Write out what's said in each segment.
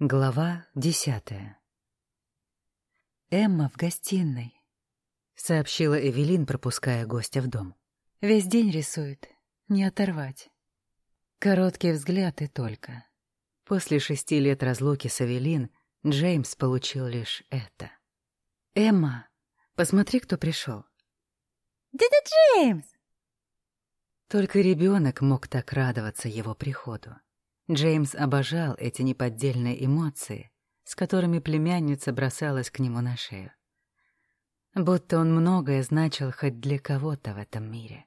Глава десятая «Эмма в гостиной», — сообщила Эвелин, пропуская гостя в дом. «Весь день рисует, не оторвать». Короткий взгляд и только. После шести лет разлуки с Эвелин Джеймс получил лишь это. «Эмма, посмотри, кто пришел. «Дядя Джеймс!» Только ребенок мог так радоваться его приходу. Джеймс обожал эти неподдельные эмоции, с которыми племянница бросалась к нему на шею. Будто он многое значил хоть для кого-то в этом мире.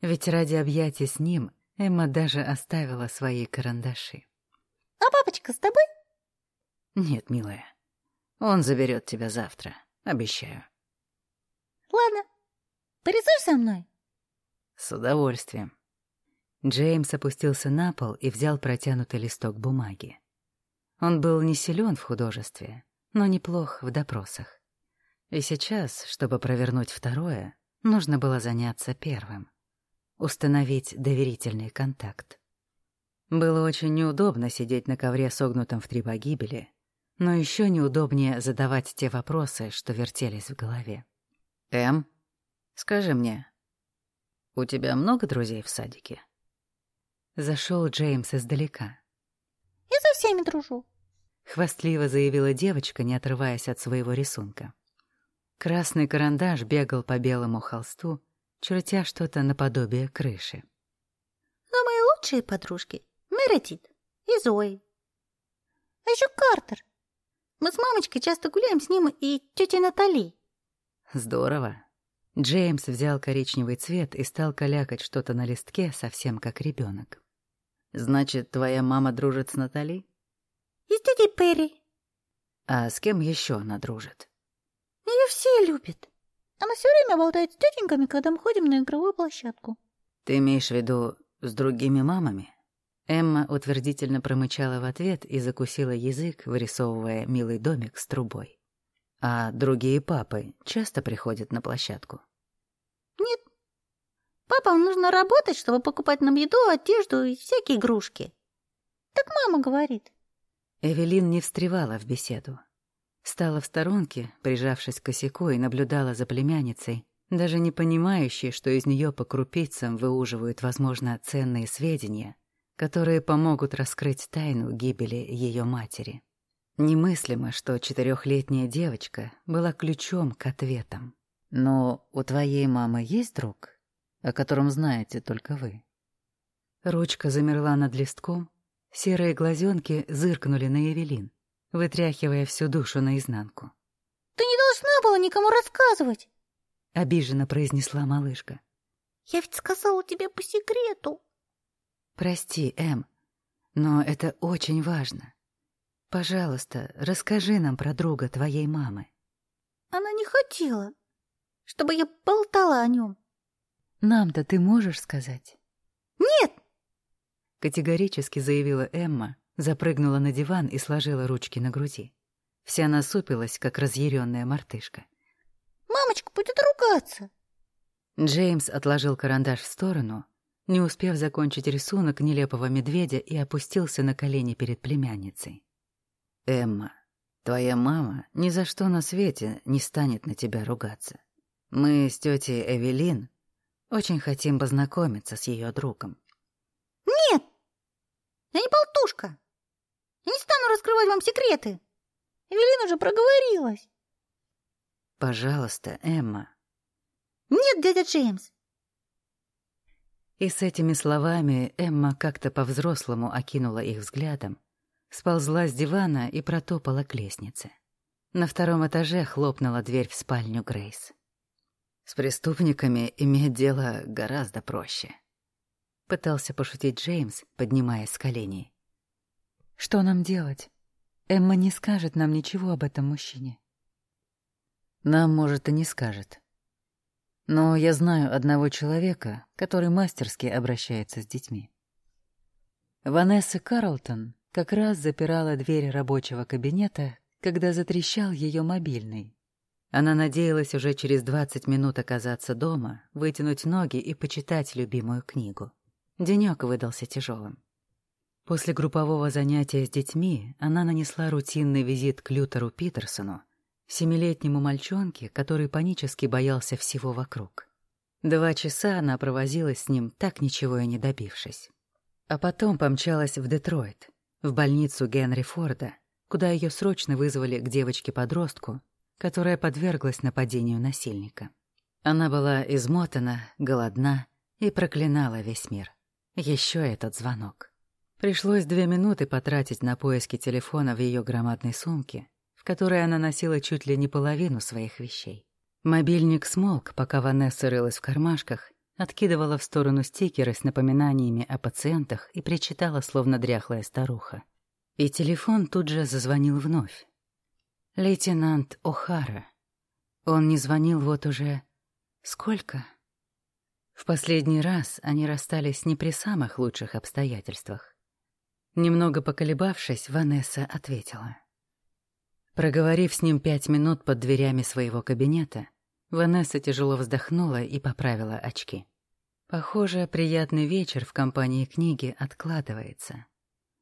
Ведь ради объятий с ним Эмма даже оставила свои карандаши. «А папочка с тобой?» «Нет, милая. Он заберет тебя завтра, обещаю». «Ладно. Порисуешь со мной?» «С удовольствием». Джеймс опустился на пол и взял протянутый листок бумаги. Он был не силен в художестве, но неплох в допросах. И сейчас, чтобы провернуть второе, нужно было заняться первым. Установить доверительный контакт. Было очень неудобно сидеть на ковре, согнутом в три погибели, но еще неудобнее задавать те вопросы, что вертелись в голове. «Эм, скажи мне, у тебя много друзей в садике?» Зашел Джеймс издалека. «Я со всеми дружу», — хвастливо заявила девочка, не отрываясь от своего рисунка. Красный карандаш бегал по белому холсту, чертя что-то наподобие крыши. «Но мои лучшие подружки — Мередит и Зои. А еще Картер. Мы с мамочкой часто гуляем с ним и тетей Натали». «Здорово». Джеймс взял коричневый цвет и стал калякать что-то на листке, совсем как ребенок. Значит, твоя мама дружит с Натали? И с тетей Перри. А с кем еще она дружит? Ее все любят. Она все время болтает с тетеньками, когда мы ходим на игровую площадку. Ты имеешь в виду с другими мамами? Эмма утвердительно промычала в ответ и закусила язык, вырисовывая милый домик с трубой. А другие папы часто приходят на площадку? Нет, Папам нужно работать, чтобы покупать нам еду, одежду и всякие игрушки. Так мама говорит. Эвелин не встревала в беседу. Стала в сторонке, прижавшись к косяку, и наблюдала за племянницей, даже не понимающей, что из нее по крупицам выуживают, возможно, ценные сведения, которые помогут раскрыть тайну гибели ее матери. Немыслимо, что четырехлетняя девочка была ключом к ответам. «Но у твоей мамы есть друг?» О котором знаете только вы. Ручка замерла над листком, серые глазенки зыркнули на Евелин, вытряхивая всю душу наизнанку. «Ты не должна была никому рассказывать!» — обиженно произнесла малышка. «Я ведь сказала тебе по секрету!» «Прости, Эм, но это очень важно. Пожалуйста, расскажи нам про друга твоей мамы». Она не хотела, чтобы я болтала о нем. Нам-то ты можешь сказать? Нет! Категорически заявила Эмма, запрыгнула на диван и сложила ручки на груди. Вся насупилась, как разъяренная мартышка. Мамочка будет ругаться. Джеймс отложил карандаш в сторону, не успев закончить рисунок нелепого медведя и опустился на колени перед племянницей. «Эмма, твоя мама ни за что на свете не станет на тебя ругаться. Мы с тетей Эвелин очень хотим познакомиться с ее другом. Нет! Я не болтушка. Я не стану раскрывать вам секреты. Эвелина уже проговорилась. Пожалуйста, Эмма. Нет, дядя Джеймс. И с этими словами Эмма как-то по-взрослому окинула их взглядом, сползла с дивана и протопала к лестнице. На втором этаже хлопнула дверь в спальню Грейс. С преступниками иметь дело гораздо проще. Пытался пошутить Джеймс, поднимаясь с коленей. Что нам делать? Эмма не скажет нам ничего об этом мужчине. Нам, может, и не скажет. Но я знаю одного человека, который мастерски обращается с детьми. Ванесса Карлтон как раз запирала дверь рабочего кабинета, когда затрещал ее мобильный. Она надеялась уже через 20 минут оказаться дома, вытянуть ноги и почитать любимую книгу. Денёк выдался тяжелым. После группового занятия с детьми она нанесла рутинный визит к Лютеру Питерсону, семилетнему мальчонке, который панически боялся всего вокруг. Два часа она провозилась с ним, так ничего и не добившись. А потом помчалась в Детройт, в больницу Генри Форда, куда ее срочно вызвали к девочке-подростку, которая подверглась нападению насильника. Она была измотана, голодна и проклинала весь мир. Еще этот звонок. Пришлось две минуты потратить на поиски телефона в ее громадной сумке, в которой она носила чуть ли не половину своих вещей. Мобильник смолк, пока Ванесса рылась в кармашках, откидывала в сторону стикеры с напоминаниями о пациентах и причитала, словно дряхлая старуха. И телефон тут же зазвонил вновь. Лейтенант О'Хара. Он не звонил вот уже... Сколько? В последний раз они расстались не при самых лучших обстоятельствах. Немного поколебавшись, Ванесса ответила. Проговорив с ним пять минут под дверями своего кабинета, Ванесса тяжело вздохнула и поправила очки. Похоже, приятный вечер в компании книги откладывается.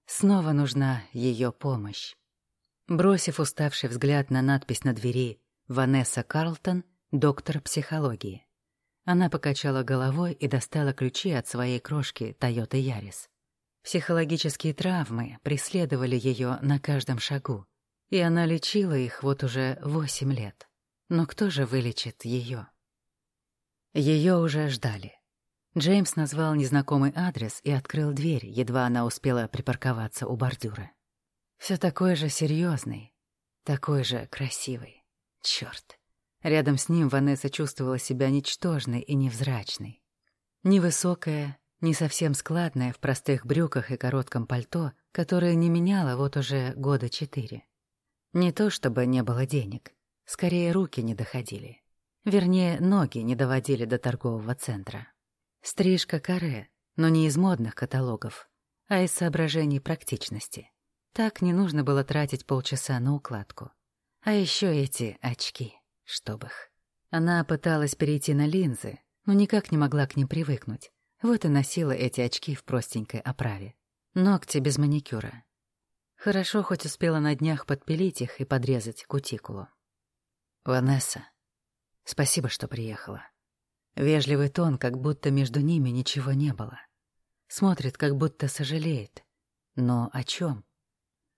Снова нужна ее помощь. Бросив уставший взгляд на надпись на двери «Ванесса Карлтон, доктор психологии», она покачала головой и достала ключи от своей крошки Toyota Yaris. Психологические травмы преследовали ее на каждом шагу, и она лечила их вот уже восемь лет. Но кто же вылечит ее? Ее уже ждали. Джеймс назвал незнакомый адрес и открыл дверь, едва она успела припарковаться у бордюра. Все такой же серьезный, такой же красивый. Черт! Рядом с ним Ванесса чувствовала себя ничтожной и невзрачной. Невысокая, не совсем складная в простых брюках и коротком пальто, которое не меняла вот уже года четыре. Не то чтобы не было денег, скорее руки не доходили. Вернее, ноги не доводили до торгового центра. Стрижка каре, но не из модных каталогов, а из соображений практичности. Так не нужно было тратить полчаса на укладку. А еще эти очки, чтоб их. Она пыталась перейти на линзы, но никак не могла к ним привыкнуть, вот и носила эти очки в простенькой оправе. Ногти без маникюра. Хорошо хоть успела на днях подпилить их и подрезать кутикулу. «Ванесса, спасибо, что приехала». Вежливый тон, как будто между ними ничего не было. Смотрит, как будто сожалеет. Но о чем?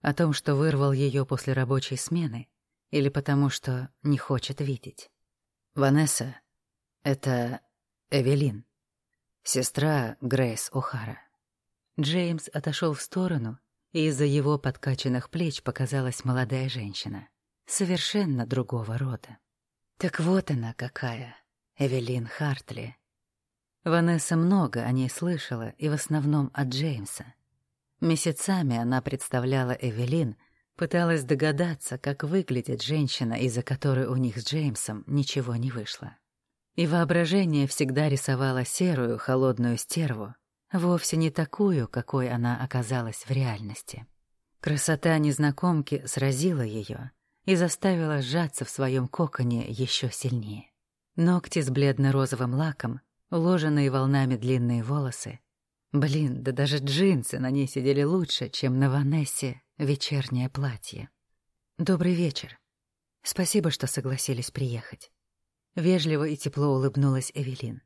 О том, что вырвал ее после рабочей смены? Или потому, что не хочет видеть? «Ванесса, это Эвелин». Сестра Грейс О'Хара. Джеймс отошел в сторону, и из-за его подкачанных плеч показалась молодая женщина. Совершенно другого рода. Так вот она какая, Эвелин Хартли. Ванесса много о ней слышала, и в основном от Джеймса. Месяцами она представляла Эвелин, пыталась догадаться, как выглядит женщина, из-за которой у них с Джеймсом ничего не вышло. И воображение всегда рисовало серую, холодную стерву, вовсе не такую, какой она оказалась в реальности. Красота незнакомки сразила ее и заставила сжаться в своем коконе еще сильнее. Ногти с бледно-розовым лаком, уложенные волнами длинные волосы. Блин, да даже джинсы на ней сидели лучше, чем на Ванессе вечернее платье. «Добрый вечер. Спасибо, что согласились приехать». Вежливо и тепло улыбнулась Эвелин.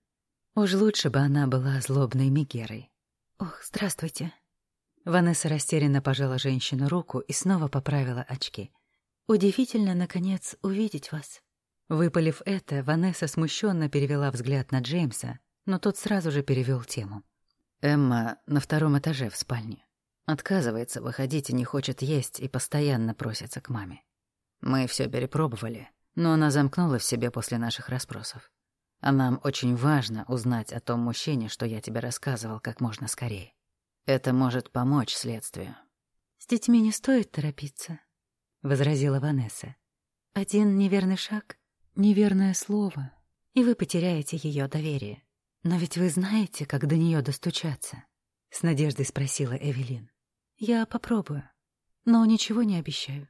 Уж лучше бы она была злобной Мегерой. «Ох, здравствуйте». Ванесса растерянно пожала женщину руку и снова поправила очки. «Удивительно, наконец, увидеть вас». Выпалив это, Ванесса смущенно перевела взгляд на Джеймса, но тот сразу же перевел тему. «Эмма на втором этаже в спальне. Отказывается выходить и не хочет есть, и постоянно просится к маме. Мы все перепробовали, но она замкнула в себе после наших расспросов. А нам очень важно узнать о том мужчине, что я тебе рассказывал, как можно скорее. Это может помочь следствию». «С детьми не стоит торопиться», — возразила Ванесса. «Один неверный шаг, неверное слово, и вы потеряете ее доверие. Но ведь вы знаете, как до нее достучаться?» — с надеждой спросила Эвелин. «Я попробую, но ничего не обещаю.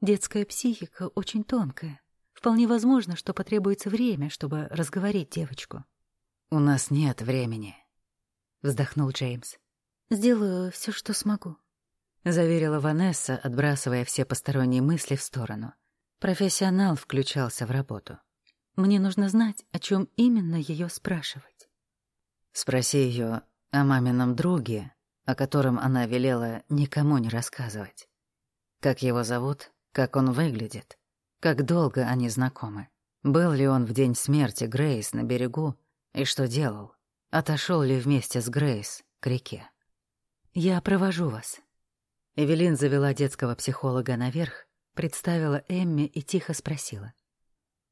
Детская психика очень тонкая. Вполне возможно, что потребуется время, чтобы разговорить девочку. «У нас нет времени», — вздохнул Джеймс. Сделаю все, что смогу», — заверила Ванесса, отбрасывая все посторонние мысли в сторону. Профессионал включался в работу. «Мне нужно знать, о чем именно ее спрашивать». «Спроси ее о мамином друге, о котором она велела никому не рассказывать. Как его зовут, как он выглядит, как долго они знакомы. Был ли он в день смерти Грейс на берегу и что делал? Отошел ли вместе с Грейс к реке? «Я провожу вас». Эвелин завела детского психолога наверх, представила Эмме и тихо спросила.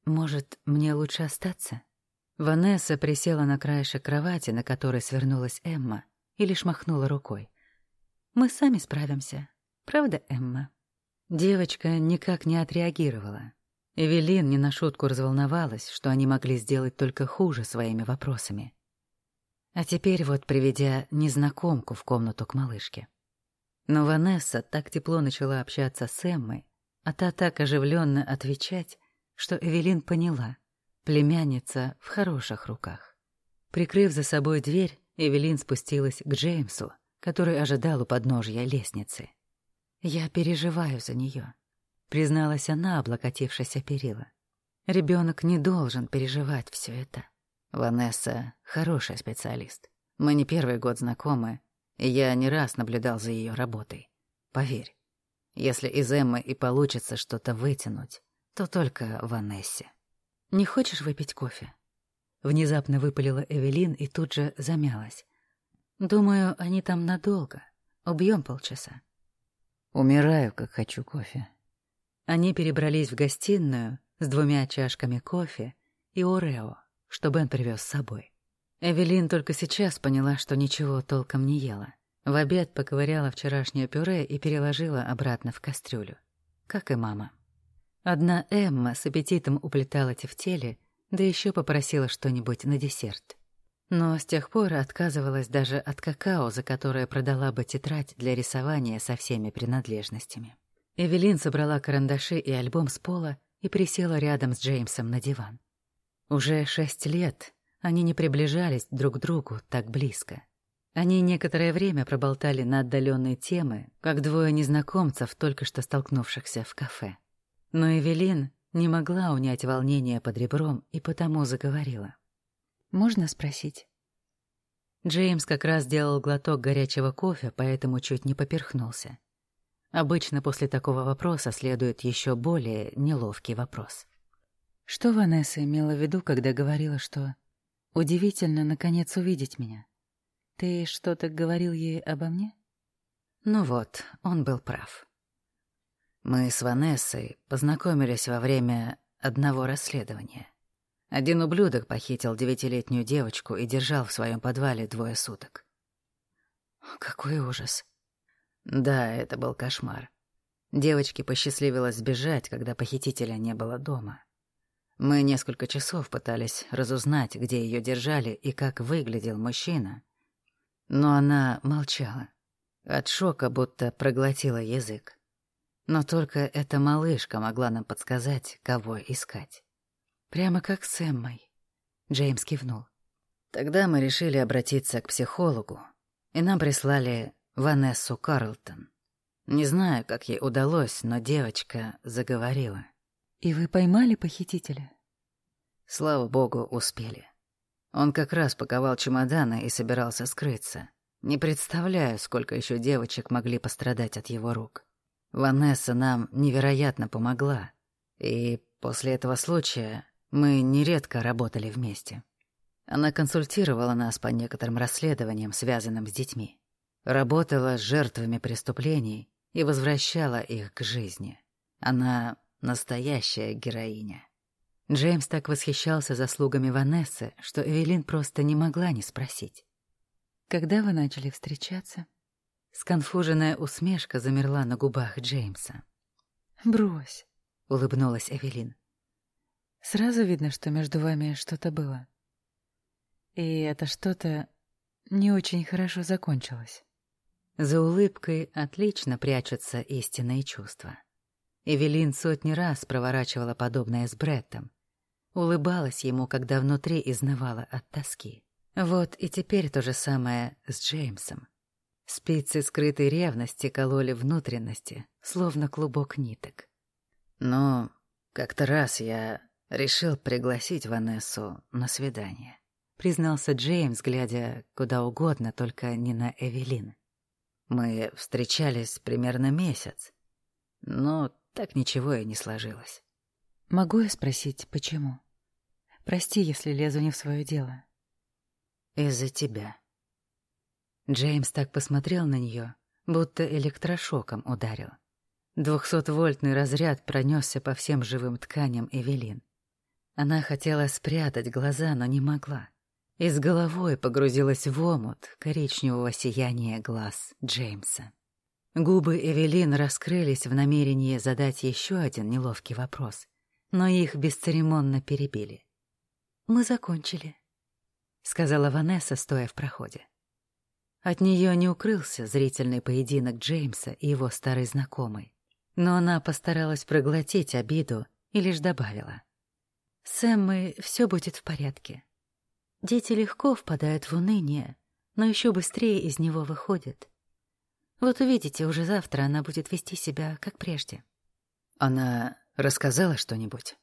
«Может, мне лучше остаться?» Ванесса присела на краешек кровати, на которой свернулась Эмма, и лишь махнула рукой. «Мы сами справимся. Правда, Эмма?» Девочка никак не отреагировала. Эвелин не на шутку разволновалась, что они могли сделать только хуже своими вопросами. А теперь вот приведя незнакомку в комнату к малышке. Но Ванесса так тепло начала общаться с Эммой, а та так оживленно отвечать, что Эвелин поняла — племянница в хороших руках. Прикрыв за собой дверь, Эвелин спустилась к Джеймсу, который ожидал у подножья лестницы. «Я переживаю за нее», — призналась она, облокотившись о перила. Ребенок не должен переживать все это. Ванесса — хороший специалист. Мы не первый год знакомы, и я не раз наблюдал за ее работой. Поверь, если из Эммы и получится что-то вытянуть, то только Ванессе. «Не хочешь выпить кофе?» Внезапно выпалила Эвелин и тут же замялась. «Думаю, они там надолго. Убьем полчаса». «Умираю, как хочу кофе». Они перебрались в гостиную с двумя чашками кофе и Орео что Бен привез с собой. Эвелин только сейчас поняла, что ничего толком не ела. В обед поковыряла вчерашнее пюре и переложила обратно в кастрюлю. Как и мама. Одна Эмма с аппетитом уплетала тефтели, да еще попросила что-нибудь на десерт. Но с тех пор отказывалась даже от какао, за которое продала бы тетрадь для рисования со всеми принадлежностями. Эвелин собрала карандаши и альбом с пола и присела рядом с Джеймсом на диван. Уже шесть лет они не приближались друг к другу так близко. Они некоторое время проболтали на отдаленные темы, как двое незнакомцев, только что столкнувшихся в кафе. Но Эвелин не могла унять волнение под ребром и потому заговорила. «Можно спросить?» Джеймс как раз делал глоток горячего кофе, поэтому чуть не поперхнулся. Обычно после такого вопроса следует еще более неловкий вопрос. Что Ванесса имела в виду, когда говорила, что удивительно наконец увидеть меня? Ты что-то говорил ей обо мне? Ну вот, он был прав. Мы с Ванессой познакомились во время одного расследования. Один ублюдок похитил девятилетнюю девочку и держал в своем подвале двое суток. Какой ужас. Да, это был кошмар. Девочке посчастливилось сбежать, когда похитителя не было дома. Мы несколько часов пытались разузнать, где ее держали и как выглядел мужчина. Но она молчала. От шока будто проглотила язык. Но только эта малышка могла нам подсказать, кого искать. Прямо как с Эммой. Джеймс кивнул. Тогда мы решили обратиться к психологу, и нам прислали Ванессу Карлтон. Не знаю, как ей удалось, но девочка заговорила. «И вы поймали похитителя?» Слава богу, успели. Он как раз паковал чемоданы и собирался скрыться. Не представляю, сколько еще девочек могли пострадать от его рук. Ванесса нам невероятно помогла. И после этого случая мы нередко работали вместе. Она консультировала нас по некоторым расследованиям, связанным с детьми. Работала с жертвами преступлений и возвращала их к жизни. Она Настоящая героиня. Джеймс так восхищался заслугами Ванессы, что Эвелин просто не могла не спросить. «Когда вы начали встречаться?» Сконфуженная усмешка замерла на губах Джеймса. «Брось», — улыбнулась Эвелин. «Сразу видно, что между вами что-то было. И это что-то не очень хорошо закончилось». За улыбкой отлично прячутся истинные чувства. Эвелин сотни раз проворачивала подобное с Бреттом. Улыбалась ему, когда внутри изнывала от тоски. Вот и теперь то же самое с Джеймсом. Спицы скрытой ревности кололи внутренности, словно клубок ниток. Но как-то раз я решил пригласить Ванессу на свидание, признался Джеймс, глядя куда угодно, только не на Эвелин. Мы встречались примерно месяц, но так ничего и не сложилось. Могу я спросить, почему? Прости, если лезу не в свое дело. Из-за тебя. Джеймс так посмотрел на нее, будто электрошоком ударил. Двухсотвольтный разряд пронесся по всем живым тканям Эвелин. Она хотела спрятать глаза, но не могла. И с головой погрузилась в омут коричневого сияния глаз Джеймса. Губы Эвелин раскрылись в намерении задать еще один неловкий вопрос, но их бесцеремонно перебили. «Мы закончили», — сказала Ванесса, стоя в проходе. От нее не укрылся зрительный поединок Джеймса и его старой знакомой, но она постаралась проглотить обиду и лишь добавила. «С Эммой все будет в порядке. Дети легко впадают в уныние, но еще быстрее из него выходят. Вот увидите, уже завтра она будет вести себя как прежде. Она рассказала что-нибудь?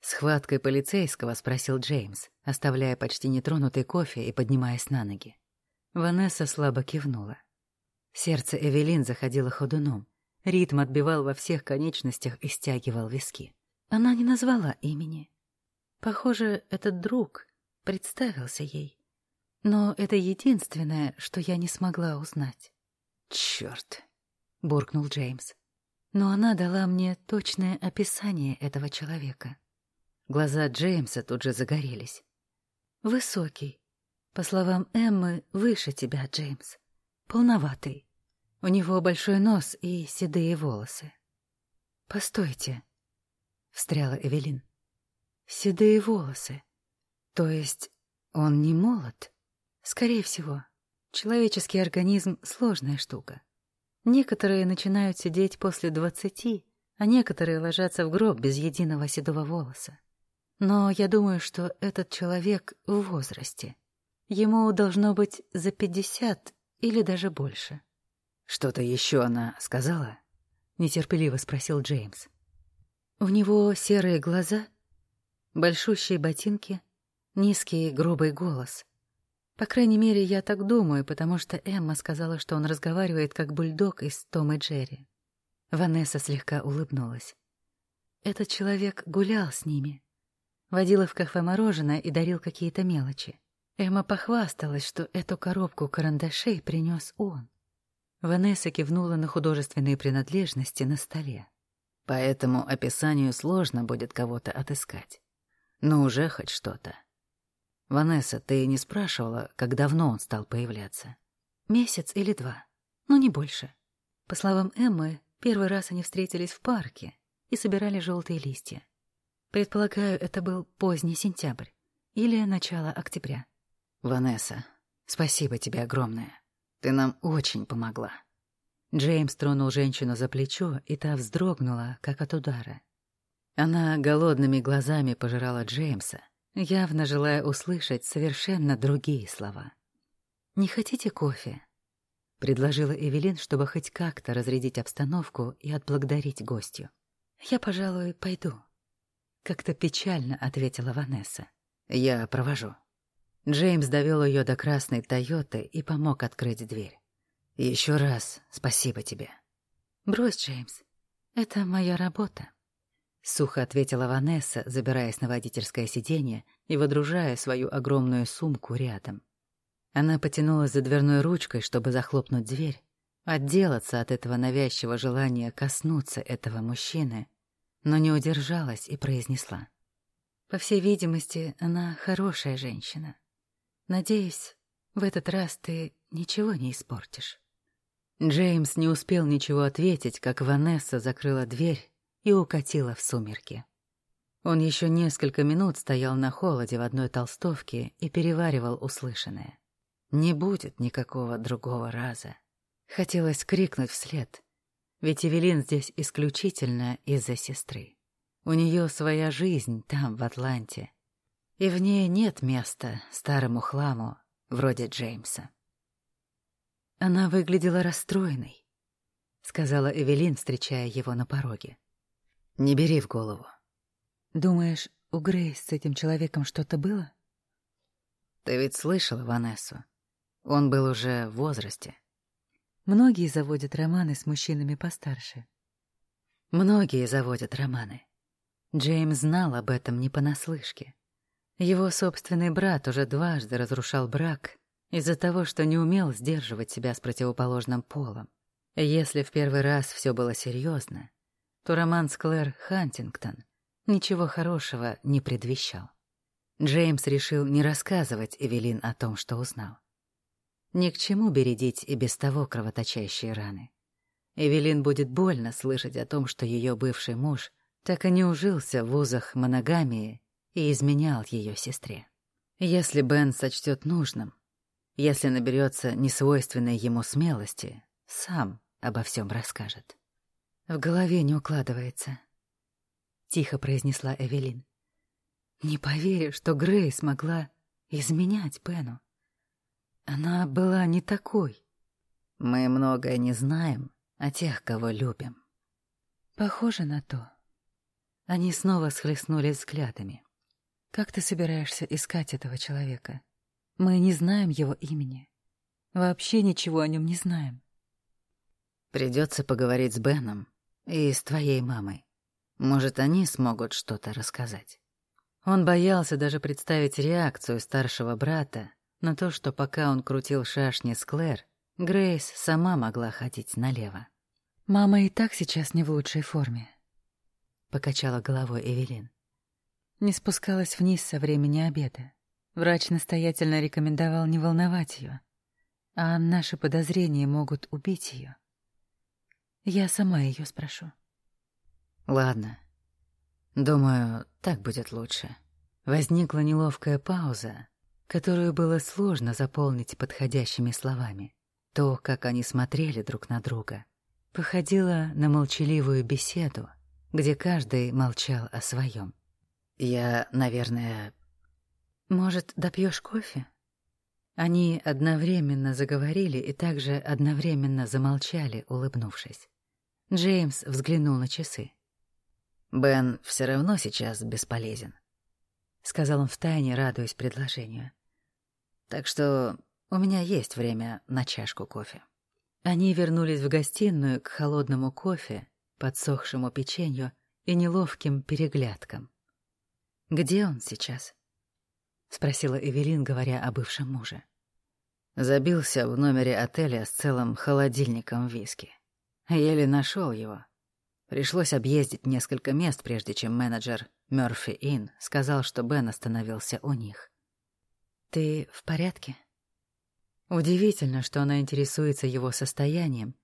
Схваткой полицейского спросил Джеймс, оставляя почти нетронутый кофе и поднимаясь на ноги. Ванесса слабо кивнула. Сердце Эвелин заходило ходуном. Ритм отбивал во всех конечностях и стягивал виски. Она не назвала имени. Похоже, этот друг представился ей. Но это единственное, что я не смогла узнать. «Чёрт!» — буркнул Джеймс. Но она дала мне точное описание этого человека. Глаза Джеймса тут же загорелись. «Высокий. По словам Эммы, выше тебя, Джеймс. Полноватый. У него большой нос и седые волосы». «Постойте», — встряла Эвелин. «Седые волосы. То есть он не молод?» «Скорее всего», Человеческий организм — сложная штука. Некоторые начинают сидеть после двадцати, а некоторые ложатся в гроб без единого седого волоса. Но я думаю, что этот человек в возрасте. Ему должно быть за пятьдесят или даже больше. «Что-то еще она сказала?» — нетерпеливо спросил Джеймс. У него серые глаза, большущие ботинки, низкий грубый голос — по крайней мере, я так думаю, потому что Эмма сказала, что он разговаривает как бульдог из Том и Джерри. Ванесса слегка улыбнулась. Этот человек гулял с ними. Водила в кафе мороженое и дарил какие-то мелочи. Эмма похвасталась, что эту коробку карандашей принес он. Ванесса кивнула на художественные принадлежности на столе. По этому описанию сложно будет кого-то отыскать. Но уже хоть что-то. «Ванесса, ты не спрашивала, как давно он стал появляться?» «Месяц или два, но не больше. По словам Эммы, первый раз они встретились в парке и собирали желтые листья. Предполагаю, это был поздний сентябрь или начало октября». «Ванесса, спасибо тебе огромное. Ты нам очень помогла». Джеймс тронул женщину за плечо, и та вздрогнула, как от удара. Она голодными глазами пожирала Джеймса, явно желая услышать совершенно другие слова. «Не хотите кофе?» — предложила Эвелин, чтобы хоть как-то разрядить обстановку и отблагодарить гостью. «Я, пожалуй, пойду», — как-то печально ответила Ванесса. «Я провожу». Джеймс довел ее до красной «Тойоты» и помог открыть дверь. Еще раз спасибо тебе. «Брось, Джеймс, это моя работа». Сухо ответила Ванесса, забираясь на водительское сиденье и водружая свою огромную сумку рядом. Она потянулась за дверной ручкой, чтобы захлопнуть дверь, отделаться от этого навязчивого желания коснуться этого мужчины, но не удержалась и произнесла. «По всей видимости, она хорошая женщина. Надеюсь, в этот раз ты ничего не испортишь». Джеймс не успел ничего ответить, как Ванесса закрыла дверь и укатила в сумерки. Он еще несколько минут стоял на холоде в одной толстовке и переваривал услышанное. Не будет никакого другого раза. Хотелось крикнуть вслед, ведь Эвелин здесь исключительно из-за сестры. У нее своя жизнь там, в Атланте, и в ней нет места старому хламу вроде Джеймса. Она выглядела расстроенной, сказала Эвелин, встречая его на пороге. Не бери в голову. Думаешь, у Грейс с этим человеком что-то было? Ты ведь слышала Ванессу. Он был уже в возрасте. Многие заводят романы с мужчинами постарше. Многие заводят романы. Джеймс знал об этом не понаслышке. Его собственный брат уже дважды разрушал брак из-за того, что не умел сдерживать себя с противоположным полом. Если в первый раз все было серьезно, то роман с Клэр Хантингтон ничего хорошего не предвещал. Джеймс решил не рассказывать Эвелин о том, что узнал. Ни к чему бередить и без того кровоточащие раны. Эвелин будет больно слышать о том, что ее бывший муж так и не ужился в узах моногамии и изменял ее сестре. Если Бен сочтет нужным, если наберется несвойственной ему смелости, сам обо всем расскажет. В голове не укладывается, — тихо произнесла Эвелин. Не поверю, что Грейс могла изменять Бену. Она была не такой. Мы многое не знаем о тех, кого любим. Похоже на то. Они снова схлестнулись взглядами. Как ты собираешься искать этого человека? Мы не знаем его имени. Вообще ничего о нем не знаем. Придется поговорить с Беном и с твоей мамой. Может, они смогут что-то рассказать. Он боялся даже представить реакцию старшего брата на то, что пока он крутил шашни с Клэр, Грейс сама могла ходить налево. «Мама и так сейчас не в лучшей форме», — покачала головой Эвелин. Не спускалась вниз со времени обеда. Врач настоятельно рекомендовал не волновать ее, а наши подозрения могут убить ее. Я сама ее спрошу. Ладно, Думаю, так будет лучше. Возникла неловкая пауза, которую было сложно заполнить подходящими словами. То, как они смотрели друг на друга, походило на молчаливую беседу, где каждый молчал о своем. Я, наверное... Может, допьешь кофе? Они одновременно заговорили и также одновременно замолчали, улыбнувшись. Джеймс взглянул на часы. Бен все равно сейчас бесполезен, сказал он втайне, радуясь предложению. Так что у меня есть время на чашку кофе. Они вернулись в гостиную к холодному кофе, подсохшему печенью и неловким переглядкам. «Где он сейчас?» — спросила Эвелин, говоря о бывшем муже. Забился в номере отеля с целым холодильником виски. Еле нашел его. Пришлось объездить несколько мест, прежде чем менеджер Мёрфи Ин сказал, что Бен остановился у них. «Ты в порядке?» Удивительно, что она интересуется его состоянием,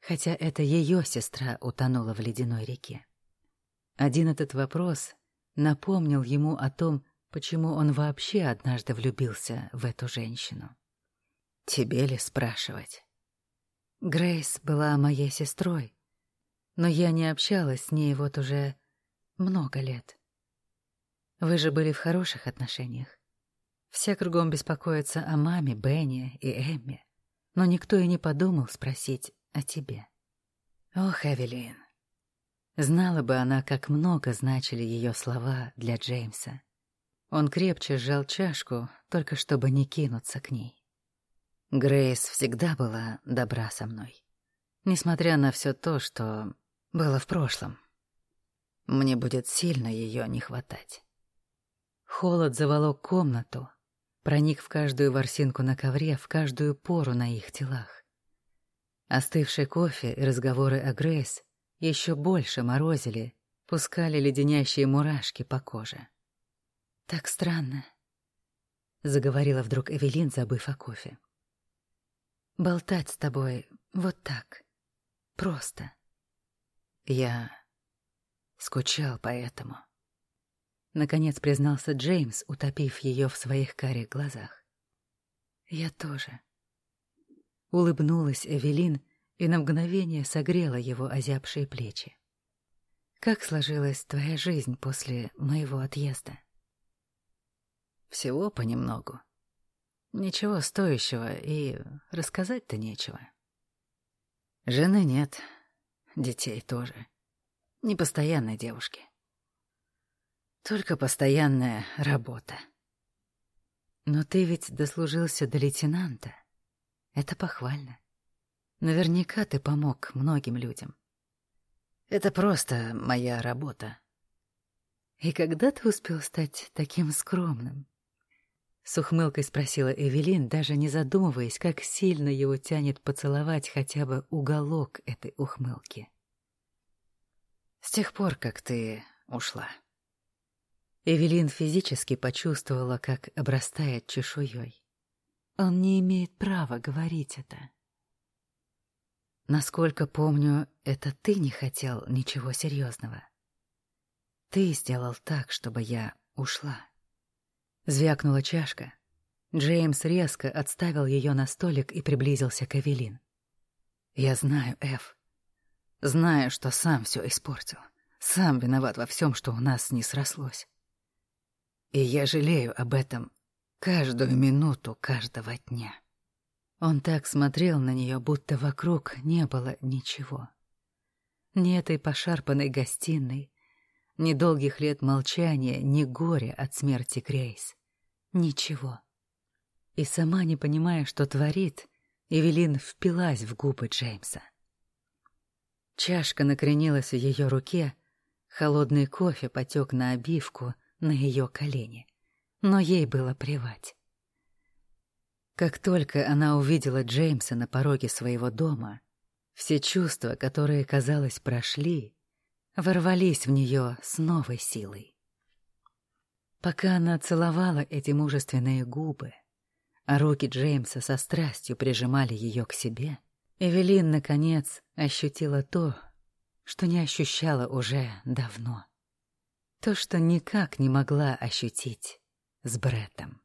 хотя это ее сестра утонула в ледяной реке. Один этот вопрос напомнил ему о том, почему он вообще однажды влюбился в эту женщину. «Тебе ли спрашивать?» Грейс была моей сестрой, но я не общалась с ней вот уже много лет. Вы же были в хороших отношениях. Все кругом беспокоятся о маме, Бенни и Эмме, но никто и не подумал спросить о тебе. Ох, Эвелин. Знала бы она, как много значили ее слова для Джеймса. Он крепче сжал чашку, только чтобы не кинуться к ней. Грейс всегда была добра со мной. Несмотря на все то, что было в прошлом. Мне будет сильно ее не хватать. Холод заволок комнату, проник в каждую ворсинку на ковре, в каждую пору на их телах. Остывший кофе и разговоры о Грейс еще больше морозили, пускали леденящие мурашки по коже. «Так странно», — заговорила вдруг Эвелин, забыв о кофе. «Болтать с тобой вот так, просто». Я скучал по этому. Наконец признался Джеймс, утопив ее в своих карих глазах. Я тоже. Улыбнулась Эвелин и на мгновение согрела его озябшие плечи. Как сложилась твоя жизнь после моего отъезда? Всего понемногу. Ничего стоящего и рассказать-то нечего. Жены нет, детей тоже. Непостоянной девушки. Только постоянная работа. Но ты ведь дослужился до лейтенанта. Это похвально. Наверняка ты помог многим людям. Это просто моя работа. И когда ты успел стать таким скромным? С ухмылкой спросила Эвелин, даже не задумываясь, как сильно его тянет поцеловать хотя бы уголок этой ухмылки. С тех пор, как ты ушла. Эвелин физически почувствовала, как обрастает чешуей. Он не имеет права говорить это. Насколько помню, это ты не хотел ничего серьезного. Ты сделал так, чтобы я ушла. Звякнула чашка. Джеймс резко отставил ее на столик и приблизился к Эвелин. «Я знаю, Эф. Знаю, что сам все испортил. Сам виноват во всем, что у нас не срослось. И я жалею об этом каждую минуту каждого дня». Он так смотрел на нее, будто вокруг не было ничего. Ни этой пошарпанной гостиной, ни долгих лет молчания, ни горя от смерти Грейс. Ничего. И сама не понимая, что творит, Эвелин впилась в губы Джеймса. Чашка накренилась в ее руке, холодный кофе потек на обивку на ее колени, но ей было плевать. Как только она увидела Джеймса на пороге своего дома, все чувства, которые, казалось, прошли, ворвались в нее с новой силой. Пока она целовала эти мужественные губы, а руки Джеймса со страстью прижимали ее к себе, Эвелин, наконец, ощутила то, что не ощущала уже давно. То, что никак не могла ощутить с Бреттом.